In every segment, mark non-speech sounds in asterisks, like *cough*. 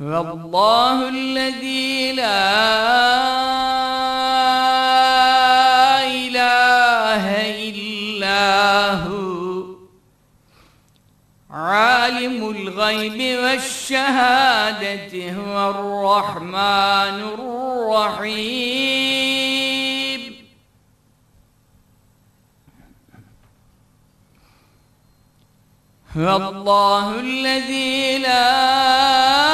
والله الذي لا إله إلا هو. عالم الغيب والشهادة هو الرحمن الرحيم. هو الله الذي لا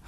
هو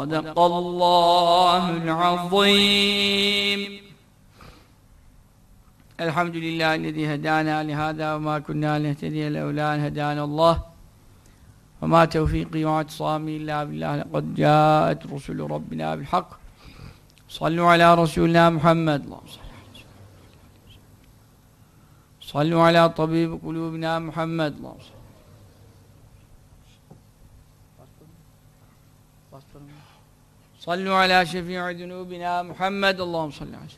صدق الله العظيم. الحمد لله الذي هدانا لهذا وما كنا لنهتدي لولا أن هدانا الله. وما توفيقي واعتصامي إلا بالله لقد جاءت رسل ربنا بالحق. صلوا على رسولنا محمد. اللهم صل صلوا على طبيب قلوبنا محمد. اللهم صل صلوا على شفيع ذنوبنا محمد. اللهم صل على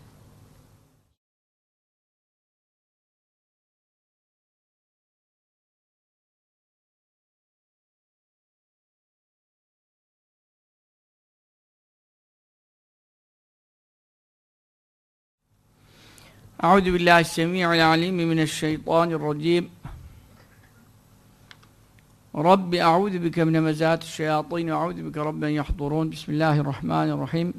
أعوذ بالله السميع العليم من الشيطان الرجيم. رب أعوذ بك من مزات الشياطين وأعوذ بك رب أن يحضرون. بسم الله الرحمن الرحيم.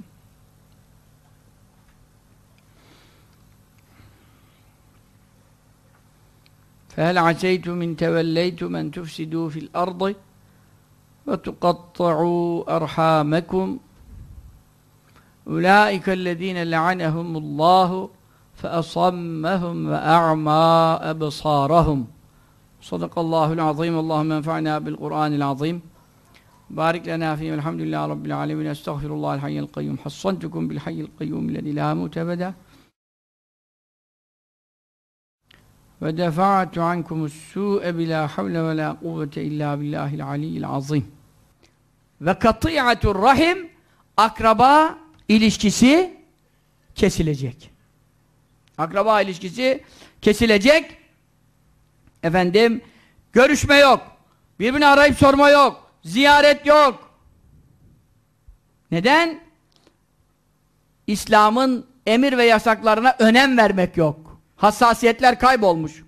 فهل عسيتم إن توليتم أن تفسدوا في الأرض وتقطعوا أرحامكم؟ أولئك الذين لعنهم الله فأصمهم وأعمى أبصارهم. Sadakallahul azim. Allahümme enfa'na bil Kur'anil azim. Barik lena fihi. Elhamdülillahi rabbil alamin. Estağfirullahal hayyul kayyum. Hassantukum bil hayyul kayyum lezi la mut ebede. Ve defa'tu ankumus su'e bila havle ve la kuvvete illa billahil aliyyil azim. Ve kati'atur rahim akraba ilişkisi kesilecek. Akraba ilişkisi kesilecek Efendim, görüşme yok. Birbirini arayıp sorma yok. Ziyaret yok. Neden? İslam'ın emir ve yasaklarına önem vermek yok. Hassasiyetler kaybolmuş.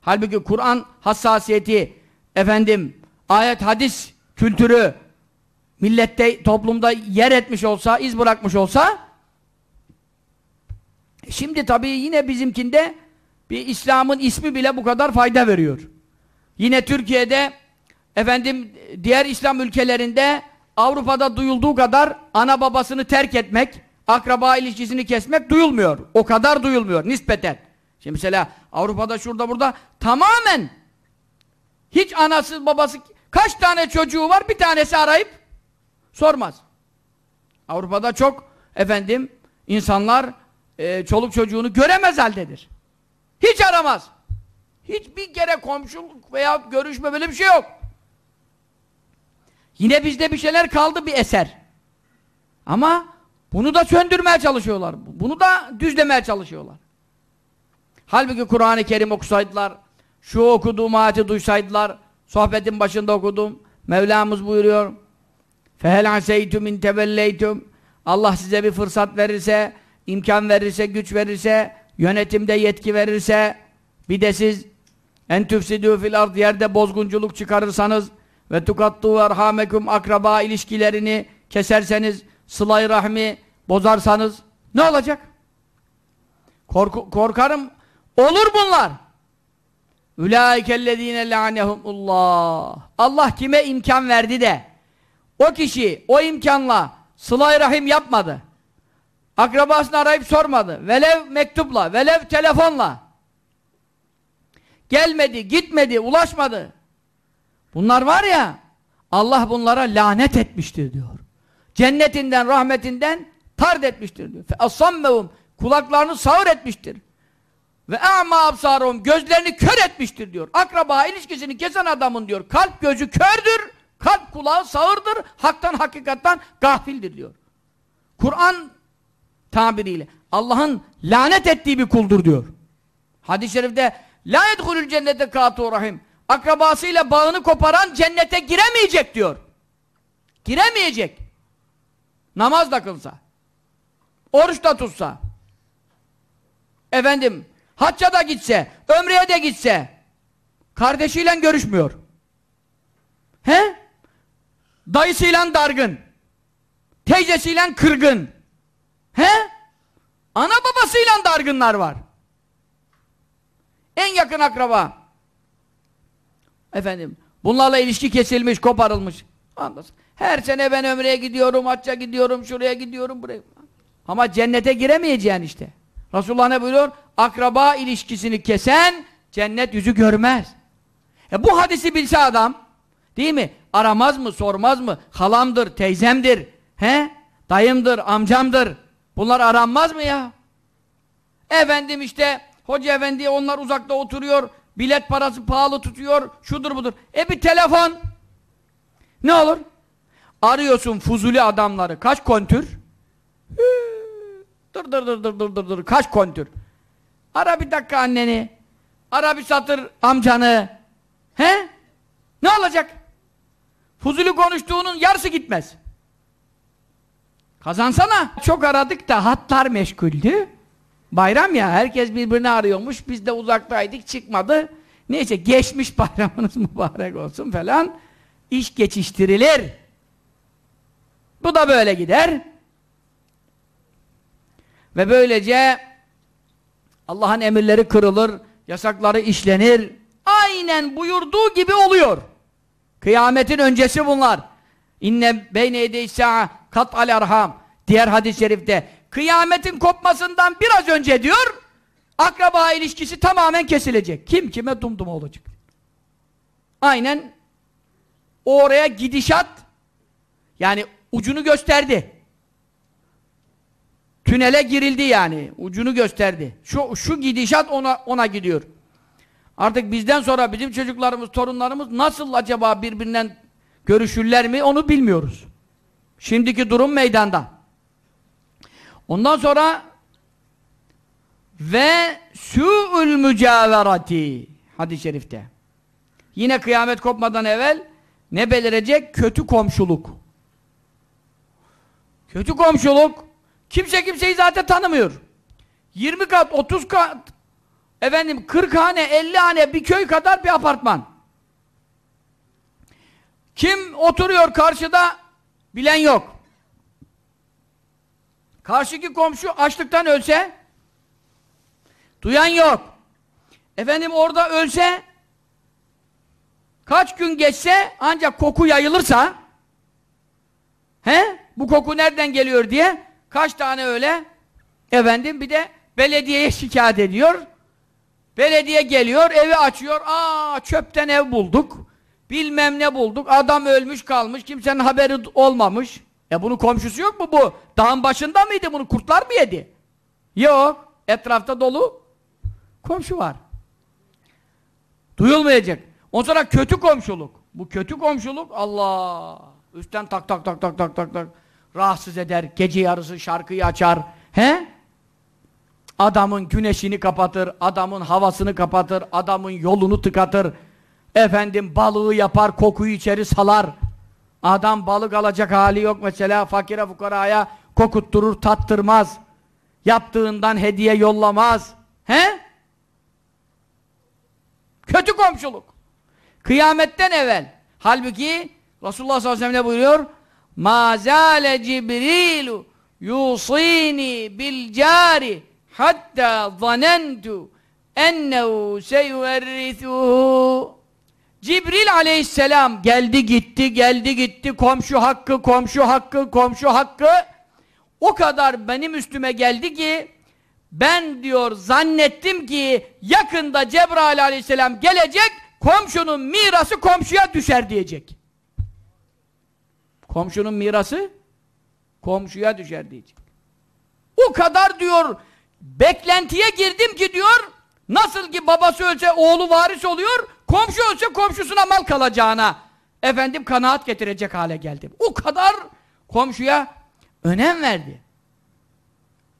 Halbuki Kur'an hassasiyeti, efendim, ayet hadis kültürü millette, toplumda yer etmiş olsa, iz bırakmış olsa Şimdi tabii yine bizimkinde bir İslam'ın ismi bile bu kadar fayda veriyor. Yine Türkiye'de efendim diğer İslam ülkelerinde Avrupa'da duyulduğu kadar ana babasını terk etmek, akraba ilişkisini kesmek duyulmuyor. O kadar duyulmuyor nispeten. Şimdi mesela Avrupa'da şurada burada tamamen hiç anası babası kaç tane çocuğu var bir tanesi arayıp sormaz. Avrupa'da çok efendim insanlar e, çoluk çocuğunu göremez haldedir. Hiç aramaz. Hiçbir kere komşuluk veya görüşme böyle bir şey yok. Yine bizde bir şeyler kaldı bir eser. Ama bunu da söndürmeye çalışıyorlar. Bunu da düzlemeye çalışıyorlar. Halbuki Kur'an-ı Kerim okusaydılar, şu okuduğum ayeti duysaydılar, sohbetin başında okudum. Mevlamız buyuruyor. فَهَلْ عَسَيْتُمْ اِنْ تَوَلَّيْتُمْ Allah size bir fırsat verirse, imkan verirse, güç verirse, yönetimde yetki verirse, bir de siz en tüfsidû fil ard yerde bozgunculuk çıkarırsanız ve tukattu erhamekum akraba ilişkilerini keserseniz, sılay rahmi bozarsanız ne olacak? Korku, korkarım olur bunlar. Ulaikellezine lanehumullah. Allah kime imkan verdi de o kişi o imkanla sılay rahim yapmadı. Akrabasını arayıp sormadı. Velev mektupla, velev telefonla. Gelmedi, gitmedi, ulaşmadı. Bunlar var ya, Allah bunlara lanet etmiştir diyor. Cennetinden, rahmetinden tard etmiştir diyor. Asammehum kulaklarını sağır etmiştir. Ve ama absarum gözlerini kör etmiştir diyor. Akraba ilişkisini kesen adamın diyor kalp gözü kördür, kalp kulağı sağırdır, haktan hakikattan gafildir diyor. Kur'an tabiriyle Allah'ın lanet ettiği bir kuldur diyor. Hadis-i şerifte la yedhulül cennete rahim. Akrabasıyla bağını koparan cennete giremeyecek diyor. Giremeyecek. Namaz da kılsa. Oruç da tutsa. Efendim, hacca da gitse, ömreye de gitse, kardeşiyle görüşmüyor. He? Dayısıyla dargın. Teyzesiyle kırgın. He? Ana babasıyla dargınlar var. En yakın akraba. Efendim, bunlarla ilişki kesilmiş, koparılmış. Anlasın. Her sene ben ömreye gidiyorum, hacca gidiyorum, şuraya gidiyorum, buraya. Ama cennete giremeyeceksin işte. Resulullah ne buyuruyor? Akraba ilişkisini kesen cennet yüzü görmez. E bu hadisi bilse adam, değil mi? Aramaz mı, sormaz mı? Halamdır, teyzemdir, he? Dayımdır, amcamdır. Bunlar aranmaz mı ya? Efendim işte, hoca efendi onlar uzakta oturuyor, bilet parası pahalı tutuyor, şudur budur. E bir telefon. Ne olur? Arıyorsun fuzuli adamları. Kaç kontür? Dır dır dır dır dır dır dır. Kaç kontür? Ara bir dakika anneni. Ara bir satır amcanı. He? Ne olacak? Fuzuli konuştuğunun yarısı gitmez. Kazansana. Çok aradık da hatlar meşguldü. Bayram ya herkes birbirini arıyormuş. Biz de uzaktaydık çıkmadı. Neyse geçmiş *laughs* bayramınız mübarek olsun falan. İş geçiştirilir. Bu da böyle gider. Ve böylece Allah'ın emirleri kırılır, yasakları işlenir. Aynen buyurduğu gibi oluyor. Kıyametin öncesi bunlar. İnne beyne edeysa kat al arham. Diğer hadis-i şerifte kıyametin kopmasından biraz önce diyor akraba ilişkisi tamamen kesilecek. Kim kime dumdum olacak. Aynen oraya gidişat yani ucunu gösterdi. Tünele girildi yani. Ucunu gösterdi. Şu şu gidişat ona ona gidiyor. Artık bizden sonra bizim çocuklarımız, torunlarımız nasıl acaba birbirinden görüşürler mi onu bilmiyoruz. Şimdiki durum meydanda. Ondan sonra ve su'ul mücaverati hadis-i şerifte. Yine kıyamet kopmadan evvel ne belirecek? Kötü komşuluk. Kötü komşuluk kimse kimseyi zaten tanımıyor. 20 kat, 30 kat efendim 40 hane, 50 hane bir köy kadar bir apartman. Kim oturuyor karşıda bilen yok. Karşıki komşu açlıktan ölse duyan yok. Efendim orada ölse Kaç gün geçse ancak koku yayılırsa he? Bu koku nereden geliyor diye kaç tane öyle efendim bir de belediyeye şikayet ediyor. Belediye geliyor, evi açıyor. Aa çöpten ev bulduk. Bilmem ne bulduk. Adam ölmüş kalmış. Kimsenin haberi olmamış. E bunun komşusu yok mu bu? Dağın başında mıydı bunu? Kurtlar mı yedi? Yok. Etrafta dolu komşu var. Duyulmayacak. Ondan sonra kötü komşuluk. Bu kötü komşuluk Allah. Üstten tak tak tak tak tak tak tak rahatsız eder. Gece yarısı şarkıyı açar. He? Adamın güneşini kapatır, adamın havasını kapatır, adamın yolunu tıkatır. Efendim balığı yapar, kokuyu içeri salar. Adam balık alacak hali yok mesela fakire fukaraya kokutturur, tattırmaz. Yaptığından hediye yollamaz. He? Kötü komşuluk. Kıyametten evvel. Halbuki Resulullah sallallahu aleyhi ve sellem ne buyuruyor? Ma zâle cibrilu yusini bil cari hatta zanentu ennehu seyüverrithuhu Cibril aleyhisselam geldi gitti geldi gitti komşu hakkı komşu hakkı komşu hakkı o kadar benim üstüme geldi ki ben diyor zannettim ki yakında Cebrail aleyhisselam gelecek komşunun mirası komşuya düşer diyecek. Komşunun mirası komşuya düşer diyecek. O kadar diyor beklentiye girdim ki diyor nasıl ki babası ölse oğlu varis oluyor komşu ölse komşusuna mal kalacağına efendim kanaat getirecek hale geldim. O kadar komşuya önem verdi.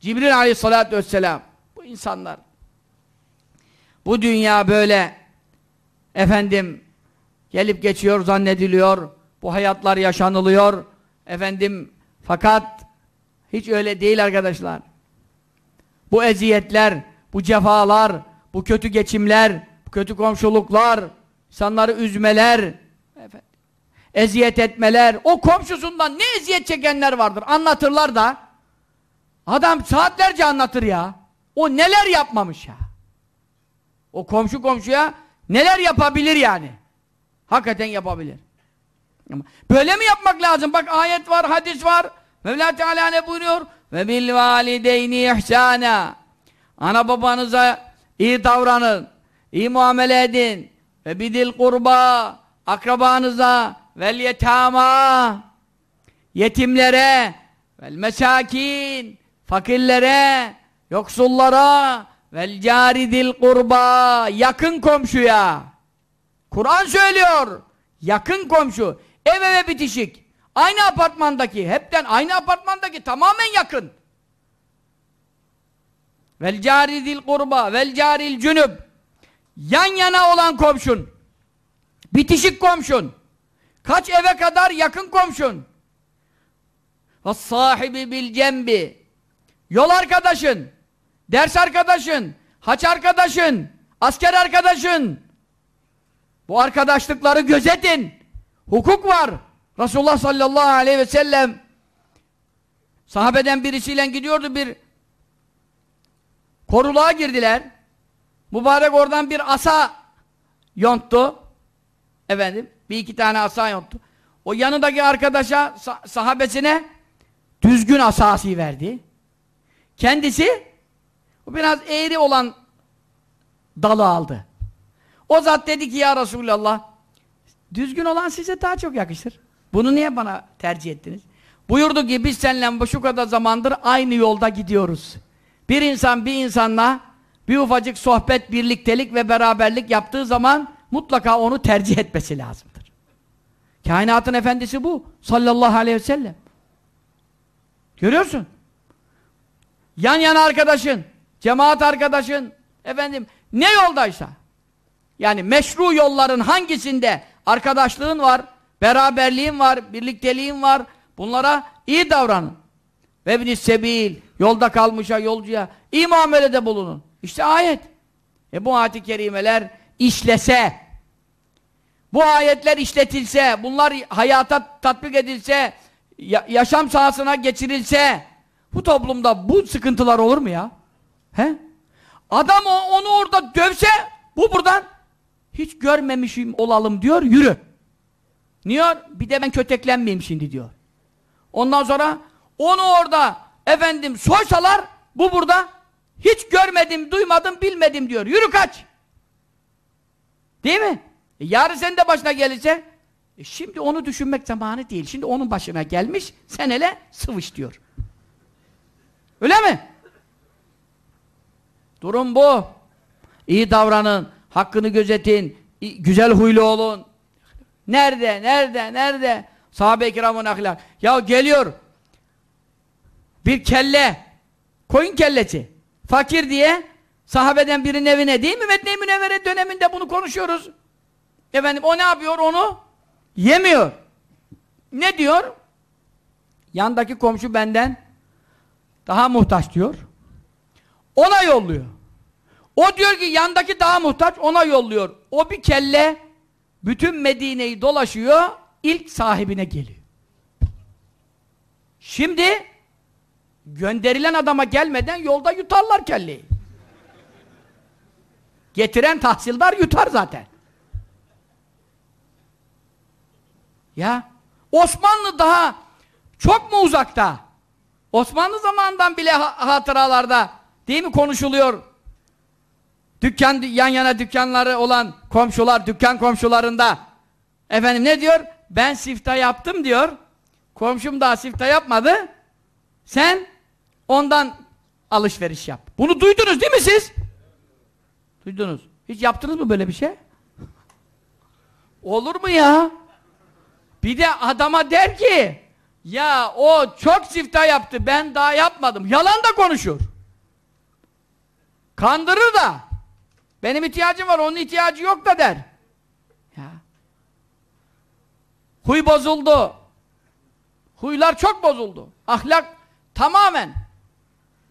Cibril aleyhissalatü vesselam bu insanlar bu dünya böyle efendim gelip geçiyor zannediliyor bu hayatlar yaşanılıyor efendim fakat hiç öyle değil arkadaşlar bu eziyetler, bu cefalar, bu kötü geçimler, kötü komşuluklar, insanları üzmeler, efendim, eziyet etmeler, o komşusundan ne eziyet çekenler vardır anlatırlar da adam saatlerce anlatır ya. O neler yapmamış ya. O komşu komşuya neler yapabilir yani. Hakikaten yapabilir. Böyle mi yapmak lazım? Bak ayet var, hadis var. Mevla Teala ne buyuruyor? Ve bil valideyni ihsana. Ana babanıza iyi davranın. İyi muamele edin. Ve bidil kurba. Akrabanıza vel yetama. Yetimlere vel mesakin. Fakirlere, yoksullara vel caridil kurba. Yakın komşuya. Kur'an söylüyor. Yakın komşu. Ev eve bitişik. Aynı apartmandaki, hepten aynı apartmandaki tamamen yakın. Vel caridil kurba, vel caril cünüb. Yan yana olan komşun. Bitişik komşun. Kaç eve kadar yakın komşun. Sahibi bil cembi. Yol arkadaşın, ders arkadaşın, haç arkadaşın, asker arkadaşın. Bu arkadaşlıkları gözetin. Hukuk var. Resulullah sallallahu aleyhi ve sellem sahabeden birisiyle gidiyordu bir koruluğa girdiler. Mübarek oradan bir asa yonttu. Efendim, bir iki tane asa yonttu. O yanındaki arkadaşa, sahabesine düzgün asası verdi. Kendisi o biraz eğri olan dalı aldı. O zat dedi ki ya Resulallah düzgün olan size daha çok yakışır. Bunu niye bana tercih ettiniz? Buyurdu ki biz seninle şu kadar zamandır aynı yolda gidiyoruz. Bir insan bir insanla bir ufacık sohbet, birliktelik ve beraberlik yaptığı zaman mutlaka onu tercih etmesi lazımdır. Kainatın efendisi bu. Sallallahu aleyhi ve sellem. Görüyorsun. Yan yana arkadaşın, cemaat arkadaşın, efendim ne yoldaysa yani meşru yolların hangisinde arkadaşlığın var, beraberliğin var, birlikteliğin var. Bunlara iyi davranın. Ve bin sebil, yolda kalmışa, yolcuya iyi muamelede bulunun. İşte ayet. E bu ayet-i kerimeler işlese, bu ayetler işletilse, bunlar hayata tatbik edilse, ya yaşam sahasına geçirilse, bu toplumda bu sıkıntılar olur mu ya? He? Adam onu orada dövse, bu buradan hiç görmemişim olalım diyor, yürü. Niyor? Bir de ben köteklenmeyeyim şimdi diyor. Ondan sonra onu orada efendim soysalar bu burada hiç görmedim, duymadım, bilmedim diyor. Yürü kaç. Değil mi? E yarın senin de başına gelirse e şimdi onu düşünmek zamanı değil. Şimdi onun başına gelmiş, sen hele sıvış diyor. Öyle mi? Durum bu. İyi davranın, hakkını gözetin, güzel huylu olun. Nerede, nerede, nerede? Sahabe-i kiramın ahlak. Ya geliyor bir kelle, koyun kellesi, fakir diye sahabeden birinin evine değil mi? Medine-i Münevvere döneminde bunu konuşuyoruz. Efendim o ne yapıyor onu? Yemiyor. Ne diyor? Yandaki komşu benden daha muhtaç diyor. Ona yolluyor. O diyor ki yandaki daha muhtaç ona yolluyor. O bir kelle bütün Medine'yi dolaşıyor ilk sahibine geliyor. Şimdi gönderilen adama gelmeden yolda yutarlar kelleyi. Getiren tahsildar yutar zaten. Ya Osmanlı daha çok mu uzakta? Osmanlı zamanından bile hatıralarda değil mi konuşuluyor? Dükkan yan yana dükkanları olan komşular, dükkan komşularında efendim ne diyor? Ben sifta yaptım diyor. Komşum daha sifta yapmadı. Sen ondan alışveriş yap. Bunu duydunuz değil mi siz? Duydunuz. Hiç yaptınız mı böyle bir şey? Olur mu ya? Bir de adama der ki ya o çok sifta yaptı ben daha yapmadım. Yalan da konuşur. Kandırır da. Benim ihtiyacım var onun ihtiyacı yok da der. Ya. Huy bozuldu. Huylar çok bozuldu. Ahlak tamamen.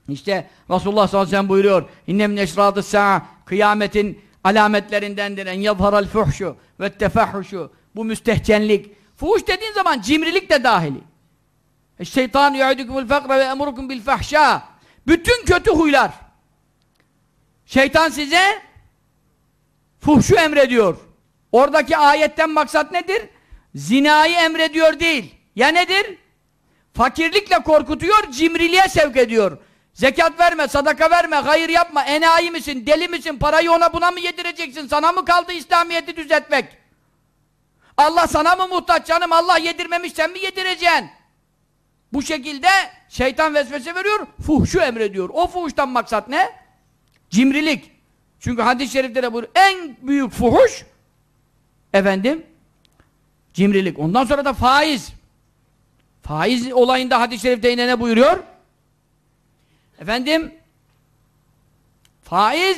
İşte Resulullah sallallahu aleyhi ve sellem buyuruyor. İnnem neşradı sa'a kıyametin alametlerindendir. En yazharal fuhşu ve tefahhuşu. Bu müstehcenlik. Fuhuş dediğin zaman cimrilik de dahili. Şeytan yu'idukumul fakra ve emurukum bil fahşa. Bütün kötü huylar. Şeytan size fuhşu emrediyor. Oradaki ayetten maksat nedir? Zinayı emrediyor değil. Ya nedir? Fakirlikle korkutuyor, cimriliğe sevk ediyor. Zekat verme, sadaka verme, hayır yapma, enayi misin, deli misin, parayı ona buna mı yedireceksin, sana mı kaldı İslamiyet'i düzeltmek? Allah sana mı muhtaç canım, Allah yedirmemiş, sen mi yedireceksin? Bu şekilde şeytan vesvese veriyor, fuhşu emrediyor. O fuhuştan maksat ne? Cimrilik. Çünkü hadis-i şerifte de buyuruyor, en büyük fuhuş, efendim, cimrilik. Ondan sonra da faiz. Faiz olayında hadis-i şerifte yine ne buyuruyor? Efendim faiz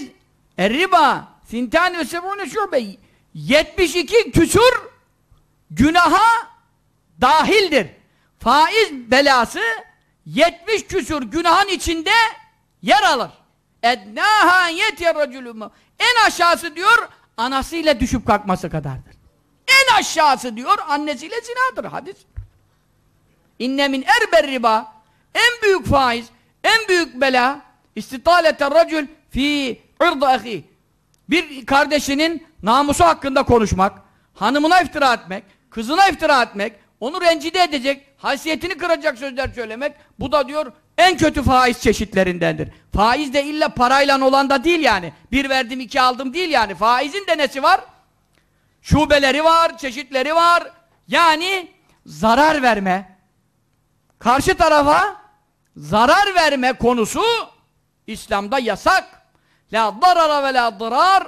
er-riba sintan ve sebune şube 72 küsur günaha dahildir. Faiz belası 70 küsur günahın içinde yer alır. Ednaha yetirraculumu en aşağısı diyor anasıyla düşüp kalkması kadardır. En aşağısı diyor annesiyle zinadır hadis. İnne min erber riba en büyük faiz en büyük bela istitalete racül fi ird ahi. Bir kardeşinin namusu hakkında konuşmak, hanımına iftira etmek, kızına iftira etmek, onu rencide edecek, haysiyetini kıracak sözler söylemek, bu da diyor en kötü faiz çeşitlerindendir. Faiz de illa parayla olan da değil yani. Bir verdim iki aldım değil yani. Faizin de nesi var? Şubeleri var, çeşitleri var. Yani zarar verme. Karşı tarafa zarar verme konusu İslam'da yasak. La darara ve la darar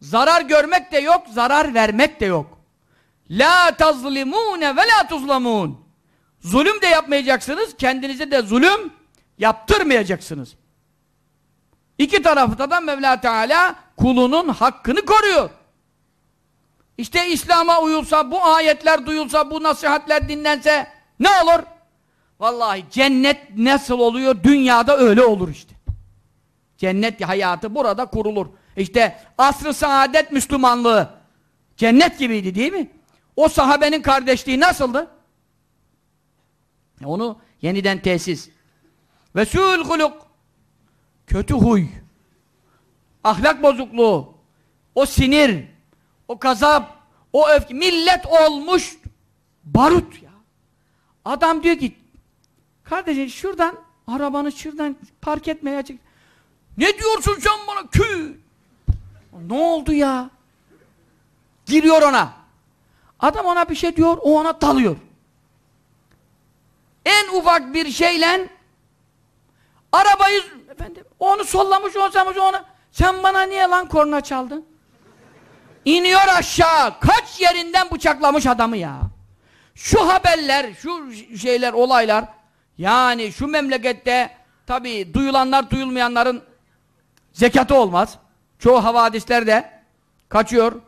zarar görmek de yok, zarar vermek de yok. La tazlimune ve la tuzlamun zulüm de yapmayacaksınız, kendinize de zulüm yaptırmayacaksınız. İki tarafta da Mevla Teala kulunun hakkını koruyor. İşte İslam'a uyulsa, bu ayetler duyulsa, bu nasihatler dinlense ne olur? Vallahi cennet nasıl oluyor? Dünyada öyle olur işte. Cennet hayatı burada kurulur. İşte asr-ı saadet Müslümanlığı cennet gibiydi değil mi? O sahabenin kardeşliği nasıldı? Onu yeniden tesis. Ve su'ul huluk kötü huy ahlak bozukluğu o sinir o gazap, o öfke, millet olmuş barut ya. Adam diyor ki, kardeşim şuradan, arabanı şuradan park etmeye açık. Ne diyorsun sen bana kü? Ne oldu ya? Giriyor ona. Adam ona bir şey diyor, o ona dalıyor. En ufak bir şeyle arabayı efendim onu sollamış, onu sallamış, onu sen bana niye lan korna çaldın? İniyor aşağı. Kaç yerinden bıçaklamış adamı ya. Şu haberler, şu şeyler, olaylar yani şu memlekette tabi duyulanlar duyulmayanların zekatı olmaz. Çoğu havadisler de kaçıyor.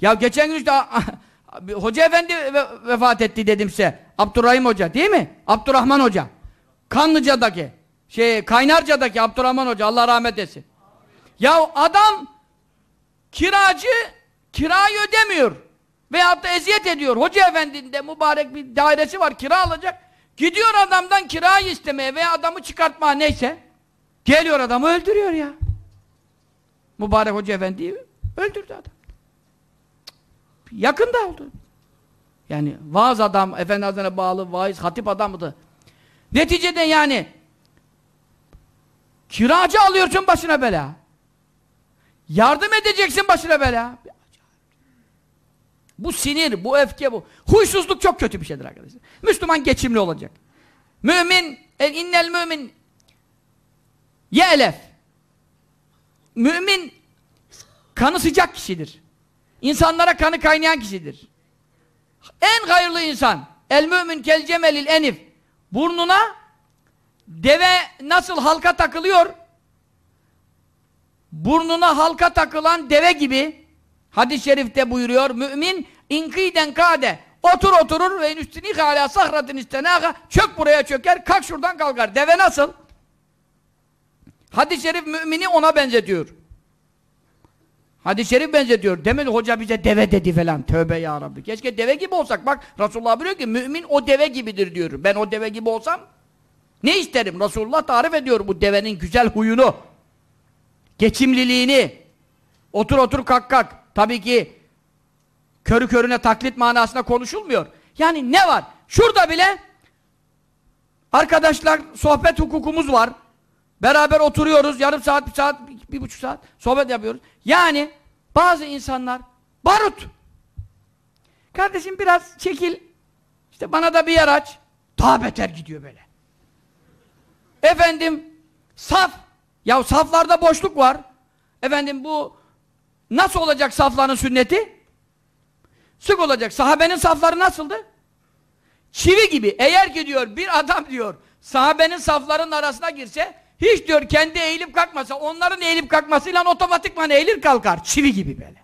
Ya geçen gün işte *laughs* Hoca efendi ve, vefat etti dedim size. Abdurrahim Hoca değil mi? Abdurrahman Hoca. Kanlıca'daki, şey Kaynarca'daki Abdurrahman Hoca Allah rahmet etsin. Ya adam kiracı kirayı ödemiyor. Veyahut da eziyet ediyor. Hoca efendinin de mübarek bir dairesi var kira alacak. Gidiyor adamdan kirayı istemeye veya adamı çıkartma neyse. Geliyor adamı öldürüyor ya. Mübarek Hoca efendiyi öldürdü adam. Yakında oldu. Yani vaaz adam, Efendi Hazretleri'ne bağlı vaiz, hatip adamıydı. Neticede yani kiracı alıyorsun başına bela. Yardım edeceksin başına bela. Bu sinir, bu öfke, bu. Huysuzluk çok kötü bir şeydir arkadaşlar. Müslüman geçimli olacak. Mümin, el innel mümin ye'lef. Mümin kanı sıcak kişidir. İnsanlara kanı kaynayan kişidir. En hayırlı insan. El mümin kel cemelil enif. Burnuna deve nasıl halka takılıyor? Burnuna halka takılan deve gibi hadis-i şerifte buyuruyor. Mümin inkiden kade otur oturur ve üstüni hala sahratin istenaga çök buraya çöker kalk şuradan kalkar. Deve nasıl? Hadis-i şerif mümini ona benzetiyor. Hadis-i şerif benzetiyor. Demedi hoca bize deve dedi falan. Tövbe ya Rabbi. Keşke deve gibi olsak. Bak Resulullah biliyor ki mümin o deve gibidir diyor. Ben o deve gibi olsam ne isterim? Resulullah tarif ediyor bu devenin güzel huyunu. Geçimliliğini. Otur otur kalk kalk. Tabii ki körü körüne taklit manasında konuşulmuyor. Yani ne var? Şurada bile arkadaşlar sohbet hukukumuz var. Beraber oturuyoruz. Yarım saat, bir saat, bir, bir buçuk saat sohbet yapıyoruz. Yani bazı insanlar barut. Kardeşim biraz çekil. İşte bana da bir yer aç. Daha beter gidiyor böyle. Efendim saf. Ya saflarda boşluk var. Efendim bu nasıl olacak safların sünneti? Sık olacak. Sahabenin safları nasıldı? Çivi gibi. Eğer ki diyor bir adam diyor sahabenin saflarının arasına girse hiç diyor kendi eğilip kalkmasa onların eğilip kalkmasıyla otomatikman eğilir kalkar. Çivi gibi böyle.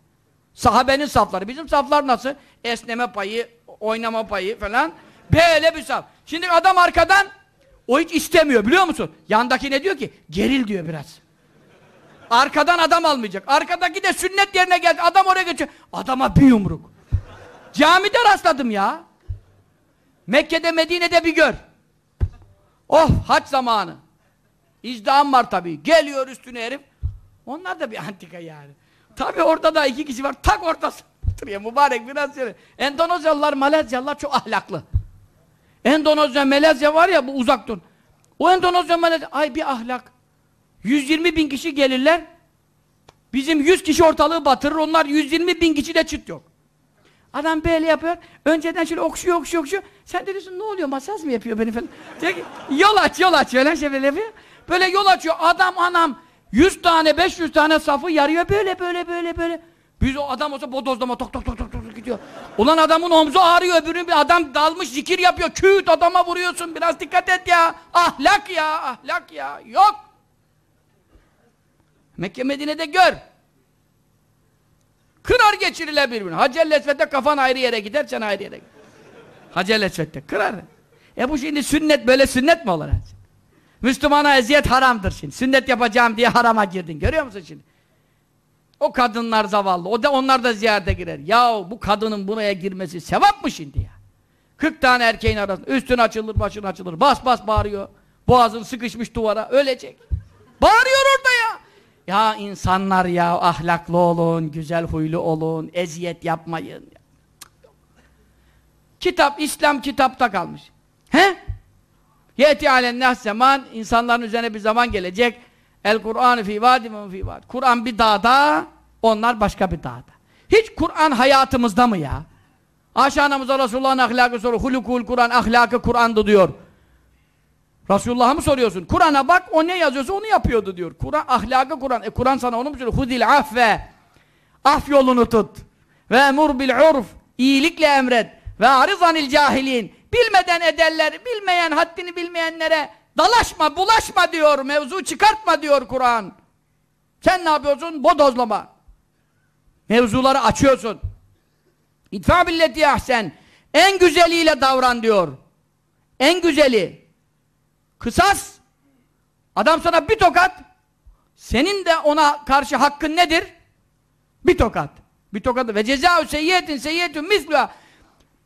Sahabenin safları. Bizim saflar nasıl? Esneme payı, oynama payı falan. Böyle bir saf. Şimdi adam arkadan o hiç istemiyor biliyor musun? Yandaki ne diyor ki? Geril diyor biraz. Arkadan adam almayacak. Arkadaki de sünnet yerine geldi. Adam oraya geçiyor. Adama bir yumruk. Camide rastladım ya. Mekke'de Medine'de bir gör. Oh haç zamanı. İzdiham var tabii. Geliyor üstüne herif. Onlar da bir *laughs* antika yani. Tabii orada da iki kişi var. Tak ortası. *laughs* Oturuyor mübarek biraz yere. Endonezyalılar, Malezyalılar çok ahlaklı. Endonezya, Malezya var ya bu uzak dur. O Endonezya, Malezya, ay bir ahlak. 120 bin kişi gelirler. Bizim 100 kişi ortalığı batırır. Onlar 120 bin kişi de çıt yok. Adam böyle yapıyor. Önceden şöyle okşuyor, okşuyor, okşuyor. Sen de diyorsun ne oluyor? Masaj mı yapıyor beni falan? Diyor ki, yol aç, yol aç. Öyle şey böyle yapıyor. Böyle yol açıyor. Adam anam 100 tane, 500 tane safı yarıyor. Böyle, böyle, böyle, böyle. Biz o adam olsa bodozlama tok tok tok tok tok gidiyor. Ulan adamın omzu ağrıyor. Öbürünün bir adam dalmış zikir yapıyor. Küt adama vuruyorsun. Biraz dikkat et ya. Ahlak ya, ahlak ya. Yok. Mekke Medine'de gör. Kırar geçiriler birbirine. Hacer Lesvet'te kafan ayrı yere gider, sen ayrı yere gider. Hacer Lesvet'te kırar. E bu şimdi sünnet böyle sünnet mi olur? Müslümana eziyet haramdır şimdi. Sünnet yapacağım diye harama girdin. Görüyor musun şimdi? O kadınlar zavallı. O da onlar da ziyarete girer. Ya bu kadının buraya girmesi sevap mı şimdi ya? 40 tane erkeğin arasında üstün açılır, başın açılır. Bas bas bağırıyor. Boğazın sıkışmış duvara. Ölecek. Bağırıyor orada ya. Ya insanlar ya ahlaklı olun, güzel huylu olun, eziyet yapmayın. Kitap, İslam kitapta kalmış. He? Yeti alen zaman insanların üzerine bir zaman gelecek. El Kur'an fi vadi fi vadi. Kur'an bir dağda, onlar başka bir dağda. Hiç Kur'an hayatımızda mı ya? Aşağınamıza Resulullah'ın ahlakı soru. Hulukul Kur'an ahlakı Kur'an'dı diyor. Resulullah'a mı soruyorsun? Kur'an'a bak, o ne yazıyorsa onu yapıyordu diyor. Kur'an ahlakı Kur'an. E Kur'an sana onu mu söylüyor? Hudil affe. Af yolunu tut. Ve emur bil urf. İyilikle emret. Ve arizanil cahilin. Bilmeden ederler, bilmeyen, haddini bilmeyenlere dalaşma, bulaşma diyor. Mevzu çıkartma diyor Kur'an. Sen ne yapıyorsun? Bodozlama. Mevzuları açıyorsun. İtfa billeti ahsen. En güzeliyle davran diyor. En güzeli. Kısas. Adam sana bir tokat. Senin de ona karşı hakkın nedir? Bir tokat. Bir tokat. Ve cezâ-ü seyyiyetin seyyiyetün mislâ.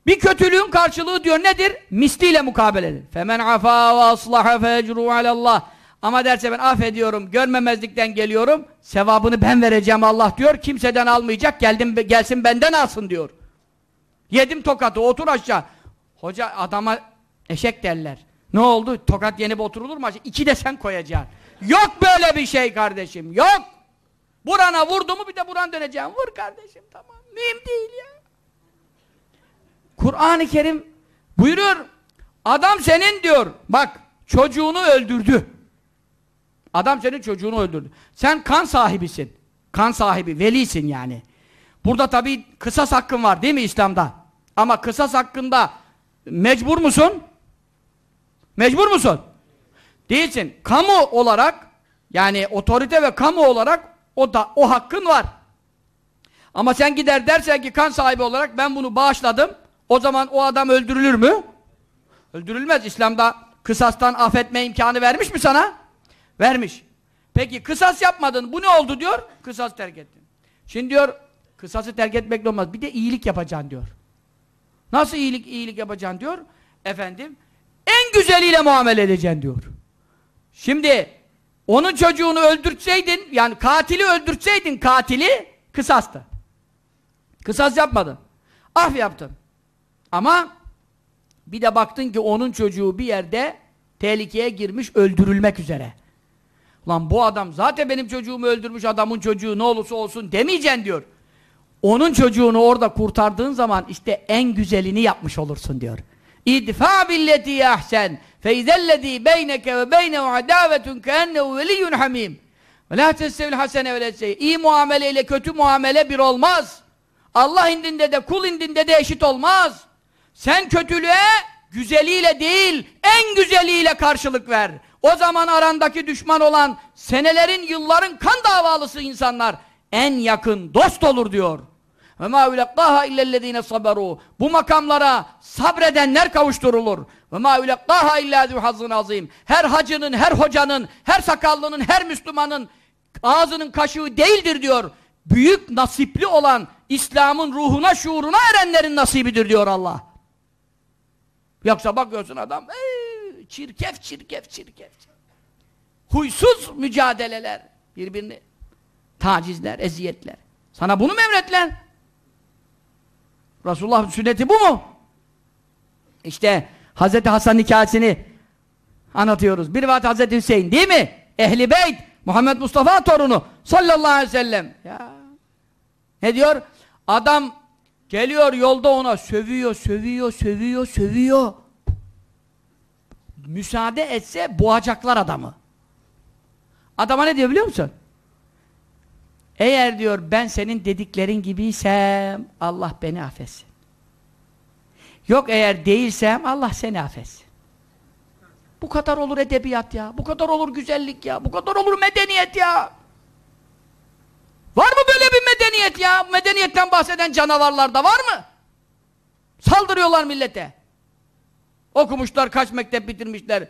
Bir kötülüğün karşılığı diyor nedir? Misliyle mukabeledir. Femen afa ve aslaha fecru alallah. Ama derse ben affediyorum, görmemezlikten geliyorum, sevabını ben vereceğim Allah diyor, kimseden almayacak, geldim gelsin benden alsın diyor. Yedim tokatı, otur aşağı. Hoca adama eşek derler. Ne oldu? Tokat yenip oturulur mu? İki de sen koyacaksın. Yok böyle bir şey kardeşim, yok! Burana vurdu mu bir de buran döneceğim. Vur kardeşim, tamam. Mühim değil ya. Kur'an-ı Kerim buyuruyor, adam senin diyor, bak çocuğunu öldürdü. Adam senin çocuğunu öldürdü. Sen kan sahibisin. Kan sahibi, velisin yani. Burada tabii kısas hakkın var değil mi İslam'da? Ama kısas hakkında mecbur musun? Mecbur musun? Değilsin. Kamu olarak yani otorite ve kamu olarak o da o hakkın var. Ama sen gider dersen ki kan sahibi olarak ben bunu bağışladım. O zaman o adam öldürülür mü? Öldürülmez. İslam'da kısastan affetme imkanı vermiş mi sana? Vermiş. Peki kısas yapmadın. Bu ne oldu diyor? Kısas terk ettin. Şimdi diyor kısası terk etmekle olmaz. Bir de iyilik yapacaksın diyor. Nasıl iyilik iyilik yapacaksın diyor? Efendim en güzeliyle muamele edeceksin diyor. Şimdi onun çocuğunu öldürtseydin yani katili öldürtseydin katili kısastı. Kısas yapmadın. Af yaptın. Ama bir de baktın ki onun çocuğu bir yerde tehlikeye girmiş öldürülmek üzere. Lan bu adam zaten benim çocuğumu öldürmüş adamın çocuğu ne olursa olsun demeyeceksin diyor. Onun çocuğunu orada kurtardığın zaman işte en güzelini yapmış olursun diyor. İdfa billeti ahsen feizellezî beyneke ve beynehu adâvetun keennehu veliyyun hamim. Ve la testevil hasene ve. İyi muamele kötü muamele bir olmaz. Allah indinde de kul indinde de eşit olmaz. Sen kötülüğe güzeliyle değil, en güzeliyle karşılık ver. O zaman arandaki düşman olan senelerin, yılların kan davalısı insanlar en yakın dost olur diyor. Ve ma ulaqaha illellezine saberu. Bu makamlara sabredenler kavuşturulur. Ve ma ulaqaha illa zu hazın azim. Her hacının, her hocanın, her sakallının, her Müslümanın ağzının kaşığı değildir diyor. Büyük nasipli olan İslam'ın ruhuna, şuuruna erenlerin nasibidir diyor Allah. Yoksa bakıyorsun adam, ee, çirkef, çirkef, çirkef. Huysuz mücadeleler, birbirini tacizler, eziyetler. Sana bunu mu emretler? Resulullah sünneti bu mu? İşte Hazreti Hasan hikayesini anlatıyoruz. Bir rivayet Hazreti Hüseyin değil mi? Ehli Beyt, Muhammed Mustafa torunu sallallahu aleyhi ve sellem. Ya. Ne diyor? Adam geliyor yolda ona sövüyor, sövüyor, sövüyor, sövüyor. Müsaade etse boğacaklar adamı. Adama ne diyor biliyor musun? Eğer diyor ben senin dediklerin gibiysem Allah beni affetsin. Yok eğer değilsem Allah seni affetsin. Bu kadar olur edebiyat ya. Bu kadar olur güzellik ya. Bu kadar olur medeniyet ya. Var mı böyle bir medeniyet ya? Medeniyetten bahseden canavarlarda var mı? Saldırıyorlar millete. Okumuşlar, kaç mektep bitirmişler.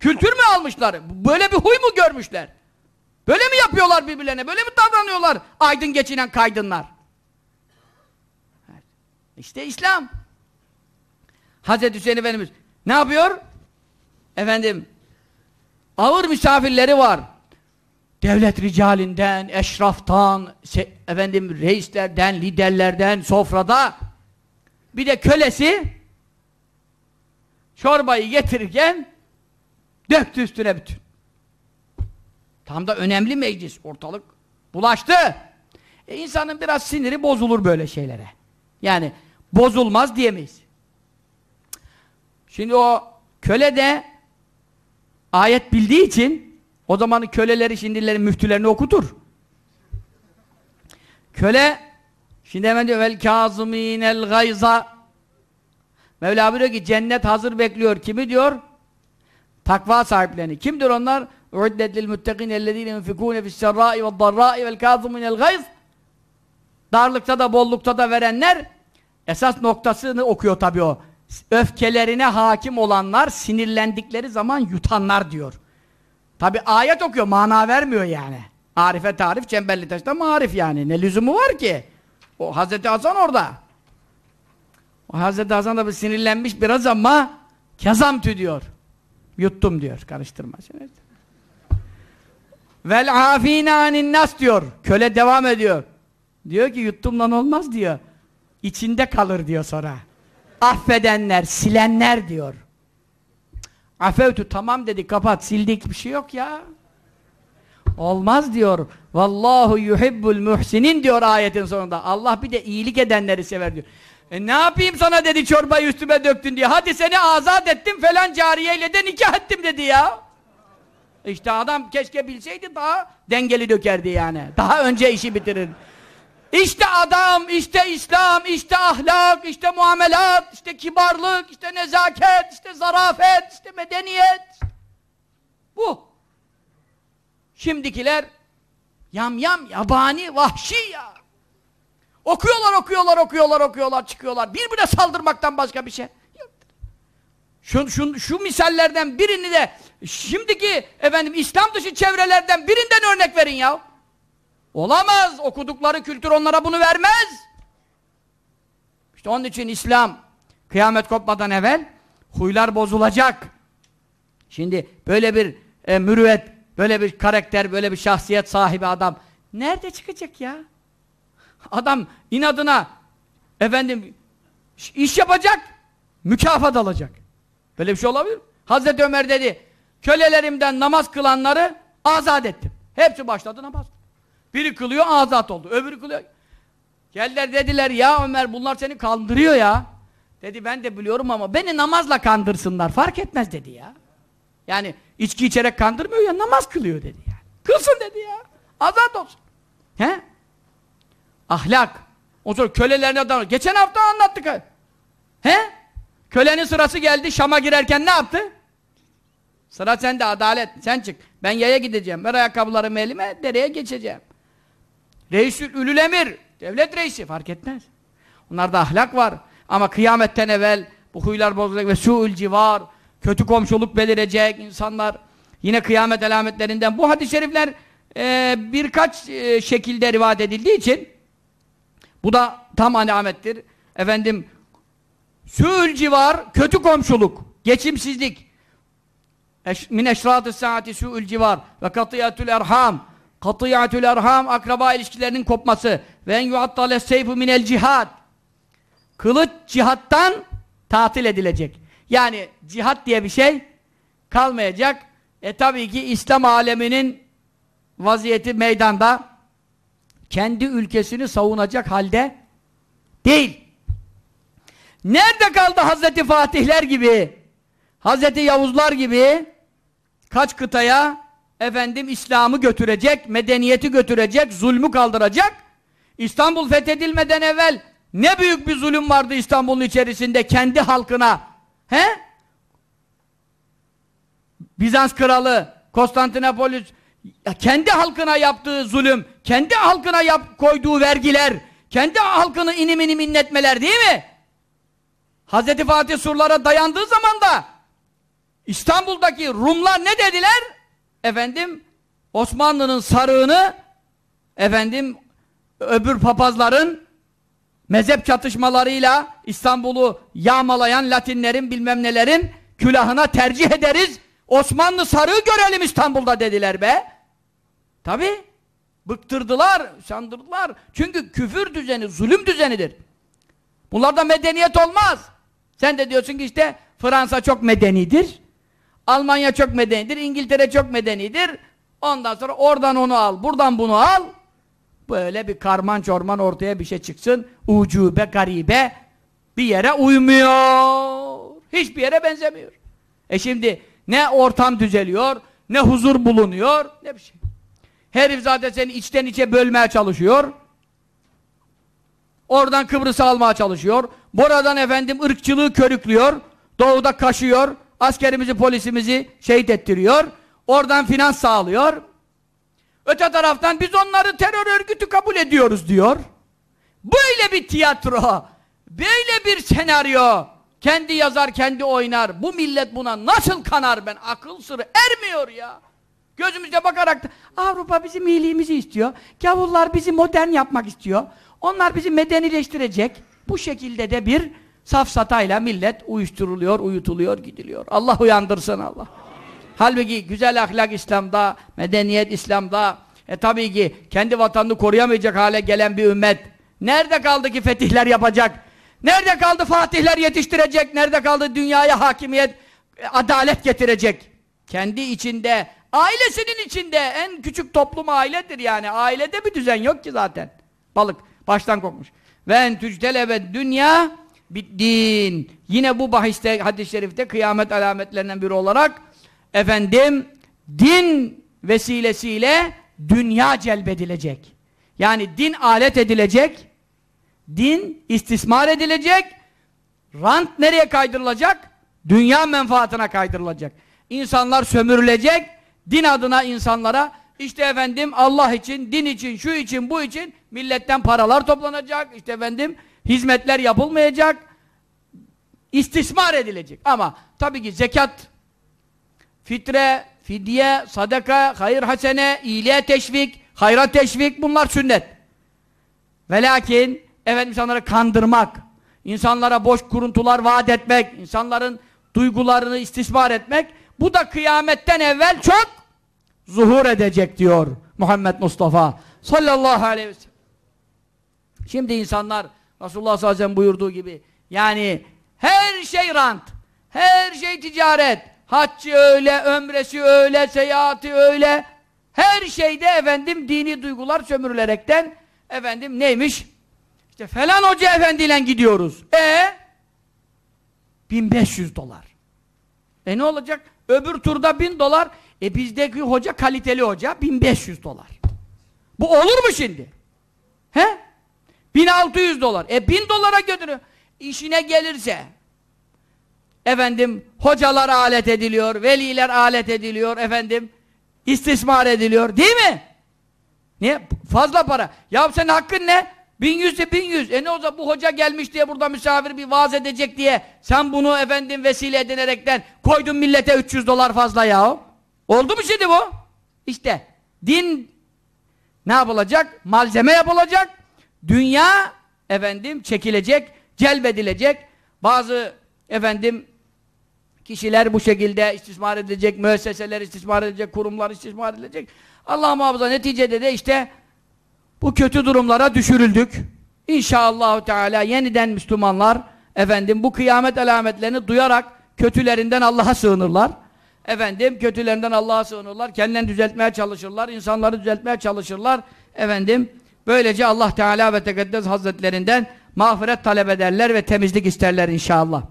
Kültür mü almışlar? Böyle bir huy mu görmüşler? Böyle mi yapıyorlar birbirlerine? Böyle mi davranıyorlar aydın geçinen kaydınlar? İşte İslam. Hazreti Hüseyin Efendimiz ne yapıyor? Efendim ağır misafirleri var. devlet ricalinden, eşraftan, efendim reislerden, liderlerden, sofrada bir de kölesi çorbayı getirirken döktü üstüne bütün. Tam da önemli meclis, ortalık bulaştı. E insanın biraz siniri bozulur böyle şeylere. Yani bozulmaz diyemeyiz. Şimdi o köle de ayet bildiği için o zamanın köleleri şimdilerin müftülerini okutur. Köle şimdi hemen diyor vel kazımînel gayza Mevla buyuruyor ki cennet hazır bekliyor. Kimi diyor? Takva sahiplerini. Kimdir onlar? Uiddet lil muttegin ellezine yunfikune fisserrai ve darrai vel kâzım minel gayz Darlıkta da bollukta da verenler esas noktasını okuyor tabii o. Öfkelerine hakim olanlar, sinirlendikleri zaman yutanlar diyor. Tabi ayet okuyor, mana vermiyor yani. Arife tarif, Çemberli Taş'ta marif yani. Ne lüzumu var ki? O Hazreti Hasan orada. O Hazreti Hasan da bir sinirlenmiş biraz ama kezamtü diyor. Yuttum diyor, karıştırma. Şimdi. Vel afina anin nas diyor. Köle devam ediyor. Diyor ki yuttumdan olmaz diyor. İçinde kalır diyor sonra. Affedenler, silenler diyor. Afevtü tamam dedi kapat sildik bir şey yok ya. Olmaz diyor. Vallahu yuhibbul muhsinin diyor ayetin sonunda. Allah bir de iyilik edenleri sever diyor. E ne yapayım sana dedi çorbayı üstüme döktün diye. Hadi seni azat ettim falan cariyeyle de nikah ettim dedi ya. İşte adam keşke bilseydi daha dengeli dökerdi yani. Daha önce işi bitirir. İşte adam, işte İslam, işte ahlak, işte muamelat, işte kibarlık, işte nezaket, işte zarafet, işte medeniyet. Bu. Şimdikiler yam yam, yabani, vahşi ya. Okuyorlar, okuyorlar, okuyorlar, okuyorlar, çıkıyorlar. Birbirine saldırmaktan başka bir şey. Şu, şu, şu misallerden birini de şimdiki efendim İslam dışı çevrelerden birinden örnek verin ya. Olamaz. Okudukları kültür onlara bunu vermez. İşte onun için İslam kıyamet kopmadan evvel huylar bozulacak. Şimdi böyle bir e, mürüvvet, böyle bir karakter, böyle bir şahsiyet sahibi adam nerede çıkacak ya? Adam inadına efendim iş yapacak, mükafat alacak. Böyle bir şey olabilir mi? Hazreti Ömer dedi, kölelerimden namaz kılanları azat ettim. Hepsi başladı namaz. Biri kılıyor, azat oldu. Öbürü kılıyor. Geldiler dediler, ya Ömer bunlar seni kandırıyor ya. Dedi ben de biliyorum ama beni namazla kandırsınlar. Fark etmez dedi ya. Yani içki içerek kandırmıyor ya, namaz kılıyor dedi yani. Kılsın dedi ya. Azat olsun. He? Ahlak. O sonra kölelerine davranıyor. Geçen hafta anlattık. He? Kölenin sırası geldi Şam'a girerken ne yaptı? Sıra sende adalet. Sen çık. Ben yaya gideceğim. Ver ayakkabılarımı elime dereye geçeceğim. Reisül Ülül. Devlet reisi. Fark etmez. Onlarda ahlak var. Ama kıyametten evvel bu huylar bozulacak ve su'ül civar. Kötü komşuluk belirecek insanlar. Yine kıyamet alametlerinden. Bu hadis-i şerifler e, birkaç e, şekilde rivayet edildiği için bu da tam alamettir. Efendim Sül civar, kötü komşuluk, geçimsizlik. Min eşrat-ı saati su'ül civar ve katiyatül erham. Katiyatül erham, akraba ilişkilerinin kopması. Ve en yuattale seyfu minel cihad. Kılıç cihattan tatil edilecek. Yani cihat diye bir şey kalmayacak. E tabii ki İslam aleminin vaziyeti meydanda kendi ülkesini savunacak halde değil. Nerede kaldı Hazreti Fatihler gibi, Hazreti Yavuzlar gibi kaç kıtaya efendim İslam'ı götürecek, medeniyeti götürecek, zulmü kaldıracak? İstanbul fethedilmeden evvel ne büyük bir zulüm vardı İstanbul'un içerisinde kendi halkına. He? Bizans kralı, Konstantinopolis kendi halkına yaptığı zulüm, kendi halkına yap, koyduğu vergiler, kendi halkını inim inim değil mi? Hz. Fatih surlara dayandığı zaman da İstanbul'daki Rumlar ne dediler? Efendim Osmanlı'nın sarığını efendim öbür papazların mezhep çatışmalarıyla İstanbul'u yağmalayan Latinlerin bilmem nelerin külahına tercih ederiz. Osmanlı sarığı görelim İstanbul'da dediler be. Tabi. Bıktırdılar, sandırdılar. Çünkü küfür düzeni, zulüm düzenidir. Bunlarda medeniyet olmaz. Sen de diyorsun ki işte Fransa çok medenidir. Almanya çok medenidir. İngiltere çok medenidir. Ondan sonra oradan onu al, buradan bunu al. Böyle bir karman çorman ortaya bir şey çıksın. Ucube, garibe bir yere uymuyor. Hiçbir yere benzemiyor. E şimdi ne ortam düzeliyor, ne huzur bulunuyor, ne bir şey. Herif zaten seni içten içe bölmeye çalışıyor. Oradan Kıbrıs'ı almaya çalışıyor. Buradan efendim ırkçılığı körüklüyor. Doğuda kaşıyor. Askerimizi, polisimizi şehit ettiriyor. Oradan finans sağlıyor. Öte taraftan biz onları terör örgütü kabul ediyoruz diyor. Böyle bir tiyatro, böyle bir senaryo, kendi yazar, kendi oynar. Bu millet buna nasıl kanar ben? Akıl sırrı ermiyor ya. Gözümüzde bakarak da Avrupa bizim iyiliğimizi istiyor. Gavullar bizi modern yapmak istiyor. Onlar bizi medenileştirecek. Bu şekilde de bir safsatayla millet uyuşturuluyor, uyutuluyor, gidiliyor. Allah uyandırsın Allah. Halbuki güzel ahlak İslam'da, medeniyet İslam'da, e tabii ki kendi vatanını koruyamayacak hale gelen bir ümmet. Nerede kaldı ki fetihler yapacak? Nerede kaldı fatihler yetiştirecek? Nerede kaldı dünyaya hakimiyet, e, adalet getirecek? Kendi içinde, ailesinin içinde en küçük toplum ailedir yani. Ailede bir düzen yok ki zaten. Balık baştan kokmuş. Ve en tücdelebe dünya din. Yine bu bahiste hadis-i şerifte kıyamet alametlerinden biri olarak efendim din vesilesiyle dünya celbedilecek. Yani din alet edilecek, din istismar edilecek, rant nereye kaydırılacak? Dünya menfaatine kaydırılacak. İnsanlar sömürülecek, din adına insanlara işte efendim Allah için, din için, şu için, bu için milletten paralar toplanacak, işte efendim hizmetler yapılmayacak, istismar edilecek. Ama tabii ki zekat, fitre, fidye, sadaka, hayır hasene, iyiliğe teşvik, hayra teşvik bunlar sünnet. Ve lakin efendim insanları kandırmak, insanlara boş kuruntular vaat etmek, insanların duygularını istismar etmek bu da kıyametten evvel çok zuhur edecek diyor Muhammed Mustafa sallallahu aleyhi ve sellem. Şimdi insanlar Resulullah sallallahu aleyhi buyurduğu gibi yani her şey rant, her şey ticaret, haccı öyle, ömresi öyle, seyahati öyle, her şeyde efendim dini duygular sömürülerekten efendim neymiş? İşte falan hoca efendiyle gidiyoruz. E 1500 dolar. E ne olacak? Öbür turda 1000 dolar. E bizdeki hoca kaliteli hoca 1500 dolar. Bu olur mu şimdi? He? 1600 dolar. E 1000 dolara götürüyor. İşine gelirse efendim hocalar alet ediliyor, veliler alet ediliyor efendim istismar ediliyor değil mi? Niye? Fazla para. Ya senin hakkın ne? 1100 ise 1100. E ne olacak bu hoca gelmiş diye burada misafir bir vaaz edecek diye sen bunu efendim vesile edinerekten koydun millete 300 dolar fazla ya. Oldu mu şimdi bu? İşte din ne yapılacak? Malzeme yapılacak. Dünya efendim çekilecek, celbedilecek. Bazı efendim kişiler bu şekilde istismar edilecek, müesseseler istismar edilecek, kurumlar istismar edilecek. Allah muhafaza neticede de işte bu kötü durumlara düşürüldük. İnşallah Teala yeniden Müslümanlar efendim bu kıyamet alametlerini duyarak kötülerinden Allah'a sığınırlar. Efendim kötülerinden Allah'a sığınırlar. Kendilerini düzeltmeye çalışırlar. insanları düzeltmeye çalışırlar. Efendim böylece Allah Teala ve Tekaddes Hazretlerinden mağfiret talep ederler ve temizlik isterler inşallah.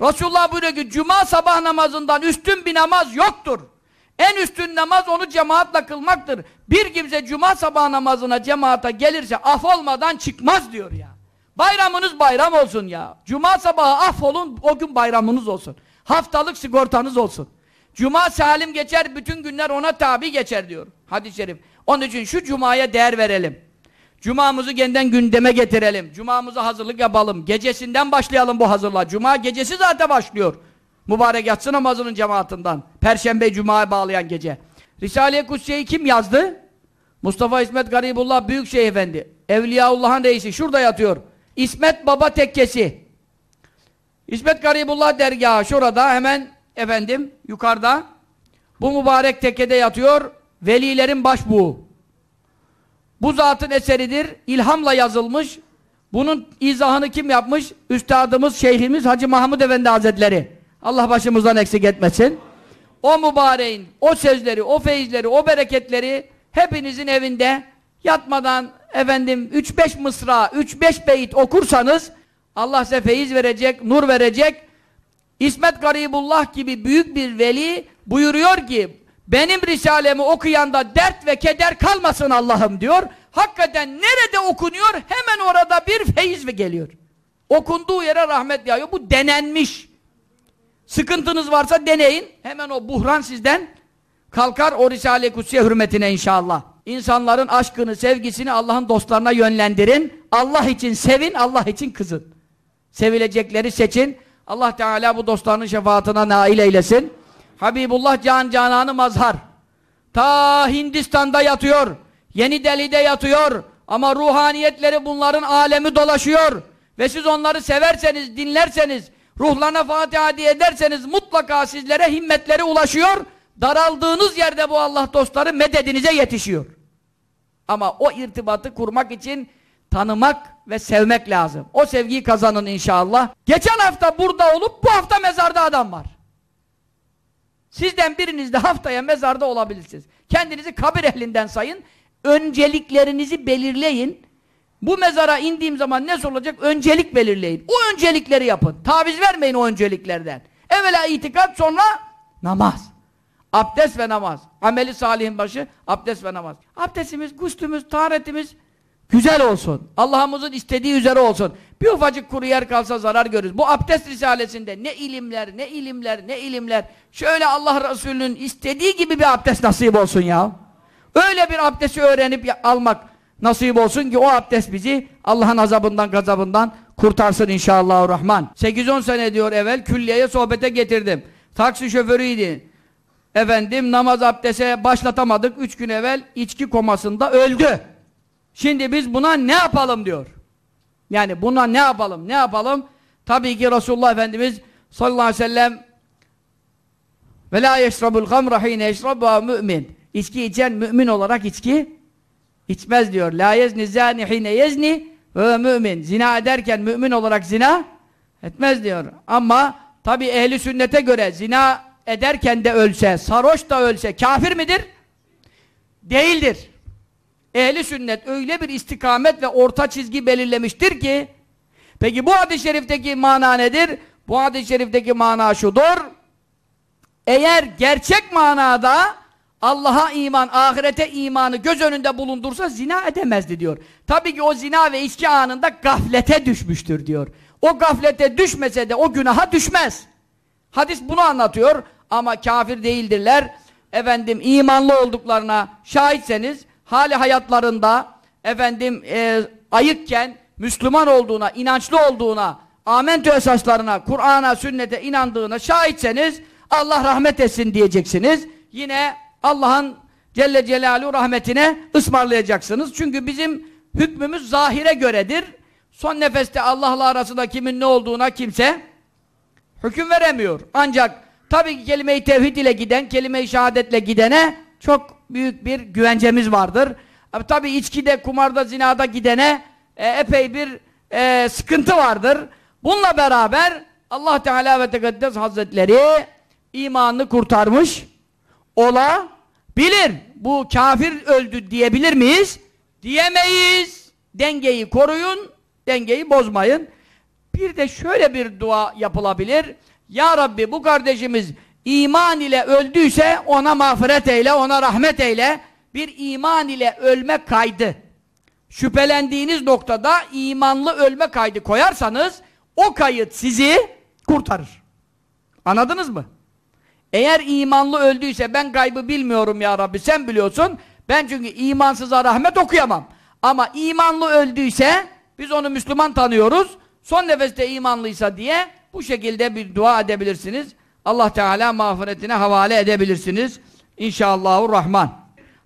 Resulullah buyuruyor ki cuma sabah namazından üstün bir namaz yoktur. En üstün namaz onu cemaatle kılmaktır. Bir kimse cuma sabah namazına cemaata gelirse af olmadan çıkmaz diyor ya. Bayramınız bayram olsun ya. Cuma sabahı af olun o gün bayramınız olsun. Haftalık sigortanız olsun. Cuma salim geçer bütün günler ona tabi geçer diyor hadis-i şerif. Onun için şu cumaya değer verelim. Cumamızı yeniden gündeme getirelim. Cumamıza hazırlık yapalım. Gecesinden başlayalım bu hazırlığa. Cuma gecesi zaten başlıyor. Mübarek yatsı namazının cemaatinden. Perşembe Cuma'ya bağlayan gece. Risale-i Kutsiye'yi kim yazdı? Mustafa İsmet Garibullah Büyükşehir Efendi. Evliyaullah'ın reisi. Şurada yatıyor. İsmet Baba Tekkesi. İsmet Garibullah dergahı şurada hemen efendim yukarıda. Bu mübarek tekkede yatıyor. Velilerin başbuğu. Bu zatın eseridir. ilhamla yazılmış. Bunun izahını kim yapmış? Üstadımız, şeyhimiz Hacı Mahmud Efendi Hazretleri. Allah başımızdan eksik etmesin. O mübareğin, o sözleri, o feyizleri, o bereketleri hepinizin evinde yatmadan efendim 3-5 mısra, 3-5 beyit okursanız Allah size feyiz verecek, nur verecek. İsmet Garibullah gibi büyük bir veli buyuruyor ki benim risalemi okuyanda dert ve keder kalmasın Allah'ım diyor. Hakikaten nerede okunuyor hemen orada bir feyiz ve geliyor. Okunduğu yere rahmet yağıyor. Bu denenmiş. Sıkıntınız varsa deneyin. Hemen o buhran sizden kalkar o Risale-i Kutsiye hürmetine inşallah. İnsanların aşkını, sevgisini Allah'ın dostlarına yönlendirin. Allah için sevin, Allah için kızın. Sevilecekleri seçin. Allah Teala bu dostlarının şefaatine nail eylesin. Habibullah Can Cananı Mazhar. Ta Hindistan'da yatıyor. Yeni Delhi'de yatıyor. Ama ruhaniyetleri bunların alemi dolaşıyor. Ve siz onları severseniz, dinlerseniz, ruhlarına Fatiha diye ederseniz mutlaka sizlere himmetleri ulaşıyor. Daraldığınız yerde bu Allah dostları mededinize yetişiyor. Ama o irtibatı kurmak için tanımak ve sevmek lazım. O sevgiyi kazanın inşallah. Geçen hafta burada olup bu hafta mezarda adam var. Sizden biriniz de haftaya mezarda olabilirsiniz. Kendinizi kabir ehlinden sayın. Önceliklerinizi belirleyin. Bu mezara indiğim zaman ne olacak? Öncelik belirleyin. O öncelikleri yapın. Taviz vermeyin o önceliklerden. Evvela itikat sonra namaz. Abdest ve namaz. Ameli salihin başı abdest ve namaz. Abdestimiz, guslümüz, taharetimiz güzel olsun. Allah'ımızın istediği üzere olsun. Bir ufacık kuru yer kalsa zarar görürüz. Bu abdest risalesinde ne ilimler, ne ilimler, ne ilimler. Şöyle Allah Resulü'nün istediği gibi bir abdest nasip olsun ya. Öyle bir abdesti öğrenip almak nasip olsun ki o abdest bizi Allah'ın azabından, gazabından kurtarsın inşallah rahman. 8-10 sene diyor evvel külliyeye sohbete getirdim. Taksi şoförüydü. Efendim namaz abdese başlatamadık. Üç gün evvel içki komasında öldü. Şimdi biz buna ne yapalım diyor. Yani buna ne yapalım, ne yapalım? Tabii ki Resulullah Efendimiz sallallahu aleyhi ve sellem ve la yeşrabul gamra hine yeşrabuha mümin. İçki içen mümin olarak içki içmez diyor. La yezni zani hine yezni ve mümin. Zina ederken mümin olarak zina etmez diyor. Ama tabi ehli sünnete göre zina ederken de ölse, sarhoş da ölse kafir midir? Değildir. Ehli sünnet öyle bir istikamet ve orta çizgi belirlemiştir ki peki bu hadis-i şerifteki mana nedir? Bu hadis-i şerifteki mana şudur. Eğer gerçek manada Allah'a iman, ahirete imanı göz önünde bulundursa zina edemezdi diyor. Tabii ki o zina ve içki anında gaflete düşmüştür diyor. O gaflete düşmese de o günaha düşmez. Hadis bunu anlatıyor ama kafir değildirler. Efendim imanlı olduklarına şahitseniz hali hayatlarında efendim e, ayıkken Müslüman olduğuna, inançlı olduğuna, amentü esaslarına, Kur'an'a, sünnete inandığına şahitseniz Allah rahmet etsin diyeceksiniz. Yine Allah'ın Celle Celaluhu rahmetine ısmarlayacaksınız. Çünkü bizim hükmümüz zahire göredir. Son nefeste Allah'la arasında kimin ne olduğuna kimse hüküm veremiyor. Ancak tabii ki kelime-i tevhid ile giden, kelime-i şehadetle gidene çok büyük bir güvencemiz vardır. Tabii içkide, kumarda, zinada gidene e, epey bir e, sıkıntı vardır. Bununla beraber Allah Teala ve Tekaddes Hazretleri imanını kurtarmış olabilir. Bu kafir öldü diyebilir miyiz? Diyemeyiz. Dengeyi koruyun, dengeyi bozmayın. Bir de şöyle bir dua yapılabilir. Ya Rabbi bu kardeşimiz iman ile öldüyse ona mağfiret eyle, ona rahmet eyle. Bir iman ile ölme kaydı. Şüphelendiğiniz noktada imanlı ölme kaydı koyarsanız o kayıt sizi kurtarır. Anladınız mı? Eğer imanlı öldüyse ben kaybı bilmiyorum ya Rabbi sen biliyorsun. Ben çünkü imansıza rahmet okuyamam. Ama imanlı öldüyse biz onu Müslüman tanıyoruz. Son nefeste imanlıysa diye bu şekilde bir dua edebilirsiniz. Allah Teala mağfiretine havale edebilirsiniz. İnşallahü Rahman.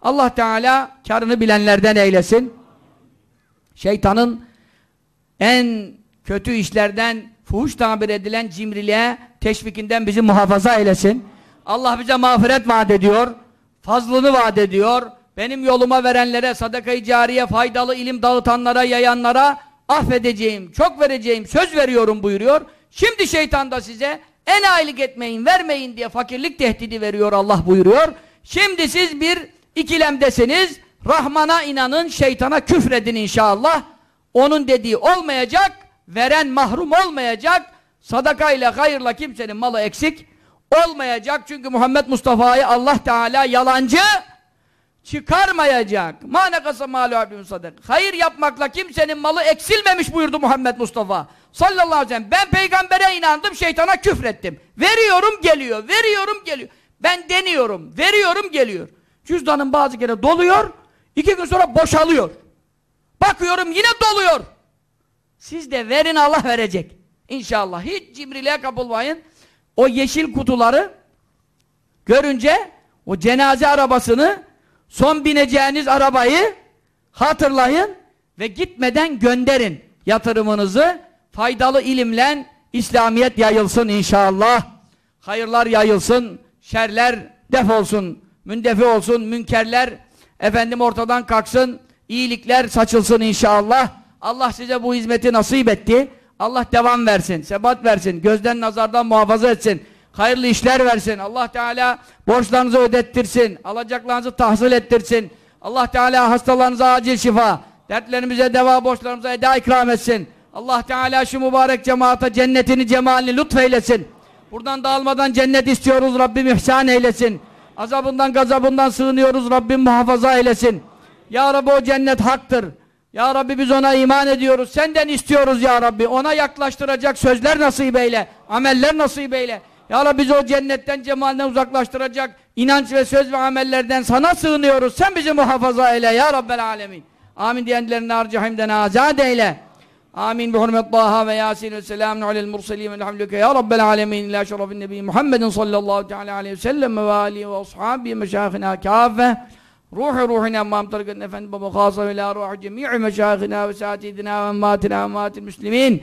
Allah Teala karını bilenlerden eylesin. Şeytanın en kötü işlerden fuhuş tabir edilen cimriliğe teşvikinden bizi muhafaza eylesin. Allah bize mağfiret vaat ediyor. Fazlını vaat ediyor. benim yoluma verenlere, sadaka-i cariye, faydalı ilim dağıtanlara, yayanlara affedeceğim, çok vereceğim, söz veriyorum buyuruyor. Şimdi şeytan da size en aylık etmeyin, vermeyin diye fakirlik tehdidi veriyor Allah buyuruyor. Şimdi siz bir ikilemdesiniz. Rahman'a inanın, şeytana küfredin inşallah. Onun dediği olmayacak, veren mahrum olmayacak. Sadakayla, hayırla kimsenin malı eksik olmayacak. Çünkü Muhammed Mustafa'yı Allah Teala yalancı çıkarmayacak. Ma nekasa malu abdün sadak. Hayır yapmakla kimsenin malı eksilmemiş buyurdu Muhammed Mustafa. Sallallahu aleyhi ve sellem. Ben peygambere inandım, şeytana küfrettim. Veriyorum geliyor, veriyorum geliyor. Ben deniyorum, veriyorum geliyor. Cüzdanın bazı kere doluyor, iki gün sonra boşalıyor. Bakıyorum yine doluyor. Siz de verin Allah verecek. İnşallah. Hiç cimriliğe kapılmayın. O yeşil kutuları görünce o cenaze arabasını son bineceğiniz arabayı hatırlayın ve gitmeden gönderin yatırımınızı. Faydalı ilimle İslamiyet yayılsın inşallah. Hayırlar yayılsın, şerler defolsun, mündefi olsun, münkerler efendim ortadan kalksın, iyilikler saçılsın inşallah. Allah size bu hizmeti nasip etti. Allah devam versin, sebat versin, gözden nazardan muhafaza etsin. Hayırlı işler versin. Allah Teala borçlarınızı ödettirsin. Alacaklarınızı tahsil ettirsin. Allah Teala hastalarınıza acil şifa. Dertlerimize deva, borçlarımıza eda ikram etsin. Allah Teala şu mübarek cemaate cennetini, cemalini lütfeylesin. Buradan dağılmadan cennet istiyoruz. Rabbim ihsan eylesin. Azabından, gazabından sığınıyoruz. Rabbim muhafaza eylesin. Ya Rabbi o cennet haktır. Ya Rabbi biz ona iman ediyoruz. Senden istiyoruz ya Rabbi. Ona yaklaştıracak sözler nasip eyle. Ameller nasip eyle. Ya Rabbi bizi o cennetten, cemalinden uzaklaştıracak inanç ve söz ve amellerden sana sığınıyoruz. Sen bizi muhafaza eyle ya Rabbel alemin. Amin diyenlerini harcahimden azad eyle. Amin bi hurmet Taha ve Yasin ve selamun alel murselin velhamdülillah ya Rabbel alemin ila şerefin nebi Muhammedin sallallahu teala aleyhi ve sellem ve alihi ve ashabi meşahina kâfe ruhu ruhina emmam tarikatın efendi baba khasa ve la ruhu cemi'i meşahina ve saatidina ve emmatina ve emmatil müslimin